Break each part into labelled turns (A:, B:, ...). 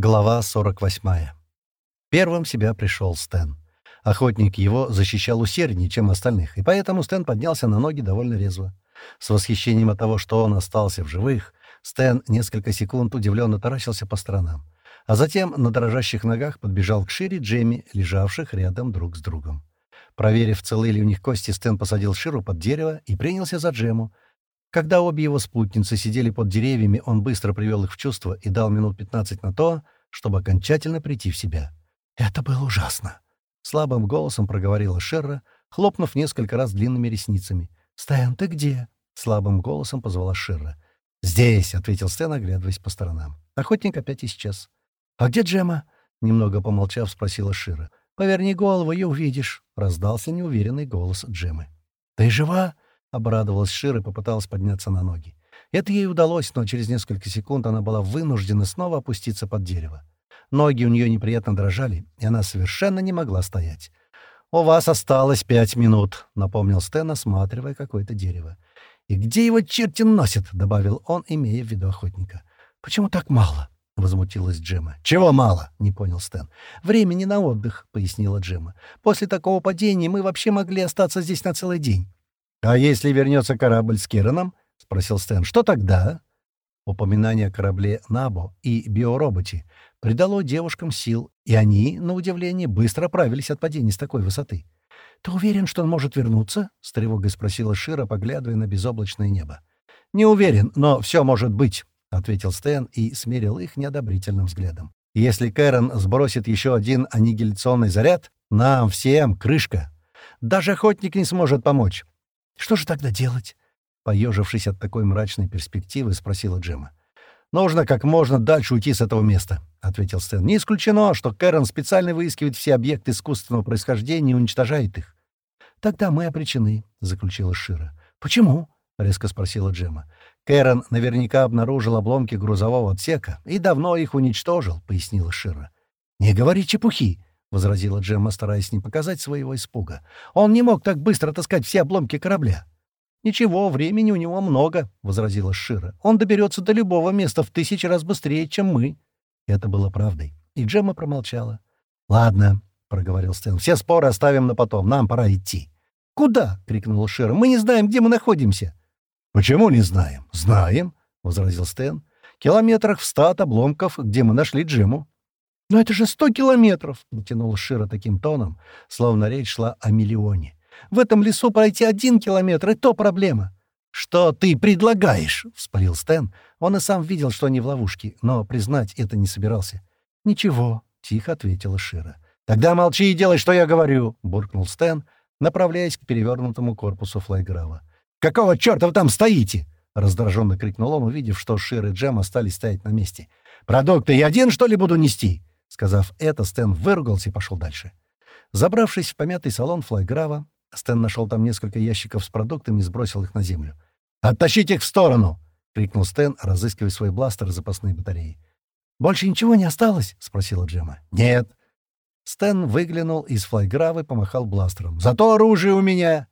A: Глава 48. Первым себя пришел Стэн. Охотник его защищал усерднее, чем остальных, и поэтому Стэн поднялся на ноги довольно резво. С восхищением от того, что он остался в живых, Стэн несколько секунд удивленно таращился по сторонам, а затем на дрожащих ногах подбежал к Шире Джемми, лежавших рядом друг с другом. Проверив, целы ли у них кости, Стэн посадил Ширу под дерево и принялся за Джему, когда обе его спутницы сидели под деревьями, он быстро привел их в чувство и дал минут 15 на то, чтобы окончательно прийти в себя. «Это было ужасно!» — слабым голосом проговорила Шерра, хлопнув несколько раз длинными ресницами. «Стэн, ты где?» — слабым голосом позвала Шерра. «Здесь!» — ответил Стэн, оглядываясь по сторонам. Охотник опять исчез. «А где Джема?» — немного помолчав, спросила Шира. «Поверни голову и увидишь», — раздался неуверенный голос Джемы. «Ты жива?» — обрадовалась Шир и попыталась подняться на ноги. Это ей удалось, но через несколько секунд она была вынуждена снова опуститься под дерево. Ноги у нее неприятно дрожали, и она совершенно не могла стоять. «У вас осталось пять минут», — напомнил Стэн, осматривая какое-то дерево. «И где его черти носят?» — добавил он, имея в виду охотника. «Почему так мало?» — возмутилась Джема. «Чего мало?» — не понял Стэн. «Времени на отдых», — пояснила Джема. «После такого падения мы вообще могли остаться здесь на целый день». «А если вернется корабль с Кираном?» — спросил Стэн. «Что тогда?» Упоминание о корабле «Набо» и биороботе придало девушкам сил, и они, на удивление, быстро оправились от падения с такой высоты. «Ты уверен, что он может вернуться?» — с тревогой спросила Шира, поглядывая на безоблачное небо. «Не уверен, но все может быть», — ответил Стэн и смерил их неодобрительным взглядом. «Если Кэрон сбросит еще один аннигиляционный заряд, нам всем крышка. Даже охотник не сможет помочь. «Что же тогда делать?» Поежившись от такой мрачной перспективы, спросила Джема. «Нужно как можно дальше уйти с этого места», — ответил Стэн. «Не исключено, что Кэрон специально выискивает все объекты искусственного происхождения и уничтожает их». «Тогда мы обречены», — заключила Шира. «Почему?» — резко спросила Джема. «Кэрон наверняка обнаружил обломки грузового отсека и давно их уничтожил», — пояснила Шира. «Не говори чепухи», — возразила Джемма, стараясь не показать своего испуга. «Он не мог так быстро таскать все обломки корабля». «Ничего, времени у него много», — возразила Шира. «Он доберется до любого места в тысячи раз быстрее, чем мы». Это было правдой, и Джемма промолчала. «Ладно», — проговорил Стэн, — «все споры оставим на потом, нам пора идти». «Куда?» — крикнула Шира. «Мы не знаем, где мы находимся». «Почему не знаем?» «Знаем», — возразил Стэн. «Километрах в ста от обломков, где мы нашли Джему». «Но это же сто километров!» — натянул Шира таким тоном, словно речь шла о миллионе. «В этом лесу пройти один километр — и то проблема!» «Что ты предлагаешь?» — вспылил Стэн. Он и сам видел, что они в ловушке, но признать это не собирался. «Ничего», — тихо ответила Шира. «Тогда молчи и делай, что я говорю!» — буркнул Стэн, направляясь к перевернутому корпусу флайграва. «Какого черта вы там стоите?» — раздраженно крикнул он, увидев, что Шир и Джем остались стоять на месте. «Продукты я один, что ли, буду нести?» Сказав это, Стэн выругался и пошел дальше. Забравшись в помятый салон флайграва, Стэн нашел там несколько ящиков с продуктами и сбросил их на землю. «Оттащите их в сторону!» — крикнул Стэн, разыскивая свой бластер и запасные батареи. «Больше ничего не осталось?» — спросила Джема. «Нет». Стэн выглянул из флайграва и помахал бластером. «Зато оружие у меня!»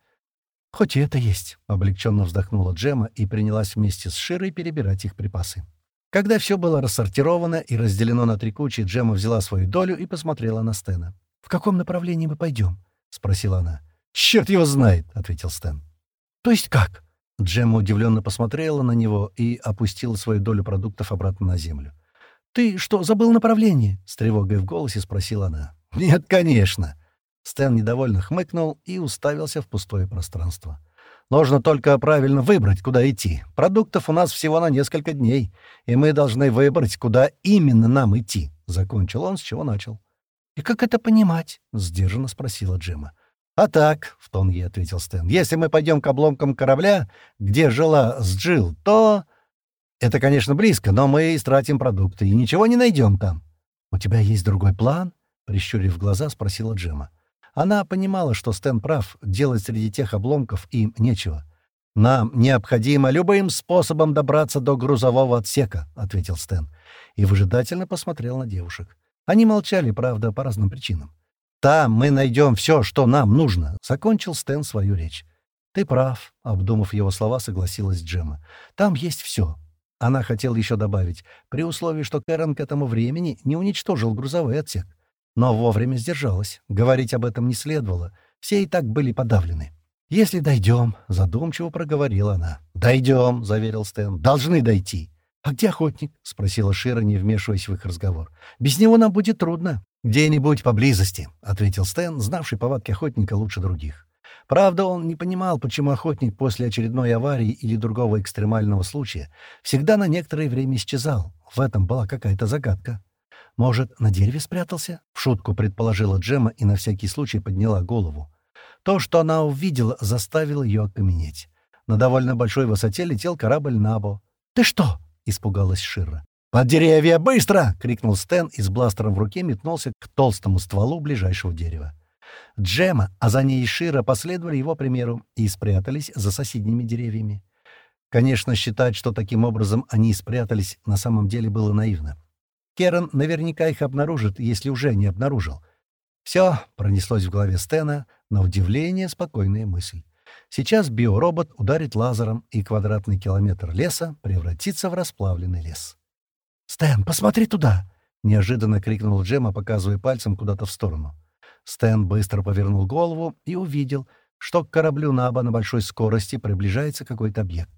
A: «Хоть и это есть», — облегченно вздохнула Джема и принялась вместе с Широй перебирать их припасы. Когда все было рассортировано и разделено на три кучи, Джема взяла свою долю и посмотрела на Стена. «В каком направлении мы пойдем?» — спросила она. «Черт его знает!» — ответил Стэн. «То есть как?» Джемма удивленно посмотрела на него и опустила свою долю продуктов обратно на землю. «Ты что, забыл направление?» — с тревогой в голосе спросила она. «Нет, конечно!» Стэн недовольно хмыкнул и уставился в пустое пространство. Нужно только правильно выбрать, куда идти. Продуктов у нас всего на несколько дней, и мы должны выбрать, куда именно нам идти», — закончил он, с чего начал. «И как это понимать?» — сдержанно спросила Джема. «А так», — в тон ей ответил Стэн, — «если мы пойдем к обломкам корабля, где жила Сджилл, то...» «Это, конечно, близко, но мы истратим продукты и ничего не найдем там». «У тебя есть другой план?» — прищурив глаза, спросила Джема. Она понимала, что Стэн прав, делать среди тех обломков им нечего. «Нам необходимо любым способом добраться до грузового отсека», — ответил Стэн. И выжидательно посмотрел на девушек. Они молчали, правда, по разным причинам. «Там мы найдем все, что нам нужно», — закончил Стэн свою речь. «Ты прав», — обдумав его слова, согласилась Джема. «Там есть все. Она хотела еще добавить, при условии, что Кэрон к этому времени не уничтожил грузовой отсек. Но вовремя сдержалась. Говорить об этом не следовало. Все и так были подавлены. «Если дойдем», — задумчиво проговорила она. «Дойдем», — заверил Стэн. «Должны дойти». «А где охотник?» — спросила Шира, не вмешиваясь в их разговор. «Без него нам будет трудно». «Где-нибудь поблизости», — ответил Стэн, знавший повадки охотника лучше других. Правда, он не понимал, почему охотник после очередной аварии или другого экстремального случая всегда на некоторое время исчезал. В этом была какая-то загадка. «Может, на дереве спрятался?» — в шутку предположила Джема и на всякий случай подняла голову. То, что она увидела, заставило ее окаменеть. На довольно большой высоте летел корабль Набо. «Ты что?» — испугалась Шира. «Под деревья! Быстро!» — крикнул Стэн и с бластером в руке метнулся к толстому стволу ближайшего дерева. Джема, а за ней и Шира последовали его примеру и спрятались за соседними деревьями. Конечно, считать, что таким образом они спрятались, на самом деле было наивно. Керан наверняка их обнаружит, если уже не обнаружил. «Все», — пронеслось в голове Стена, на удивление спокойная мысль. Сейчас биоробот ударит лазером, и квадратный километр леса превратится в расплавленный лес. «Стэн, посмотри туда!» — неожиданно крикнул Джема, показывая пальцем куда-то в сторону. Стэн быстро повернул голову и увидел, что к кораблю Наба на большой скорости приближается какой-то объект.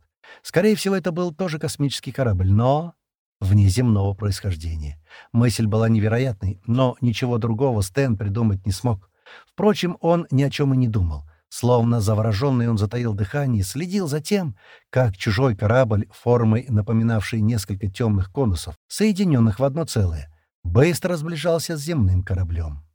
A: Скорее всего, это был тоже космический корабль, но внеземного происхождения. Мысль была невероятной, но ничего другого Стэн придумать не смог. Впрочем, он ни о чем и не думал. Словно завороженный он затаил дыхание и следил за тем, как чужой корабль, формой напоминавший несколько темных конусов, соединенных в одно целое, быстро сближался с земным кораблем.